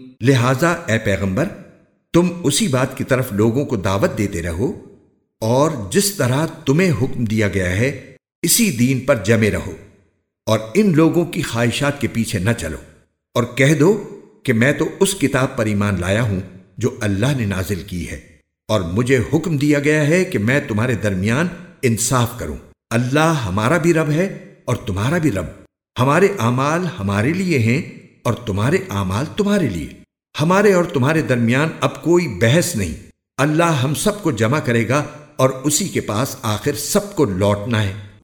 لہذا اے پیغمبر، تم اسی بات کی طرف لوگوں کو دعوت دیتے رہو، اور جس طرح تمہیں حکم دیا گیا ہے، اسی دین پر جمے رہو، اور ان لوگوں کی خواہشات کے پیچھے نہ چلو، اور کہہ دو کہ میں تو اس کتاب پر ایمان لایا ہوں جو اللہ نے نازل کی ہے، اور مجھے حکم دیا گیا ہے کہ میں تمہارے درمیان انصاف کروں۔ اللہ ہمارا بھی رب ہے اور تمہارا بھی رب۔ ہمارے اعمال ہمارے لیے ہیں اور تمہارے اعمال تمہارے لیے۔ ہمارے اور تمہارے درمیان اب کوئی بحث نہیں۔ اللہ ہم سب کو جمع کرے گا اور اسی کے پاس آخر سب کو لوٹنا ہے۔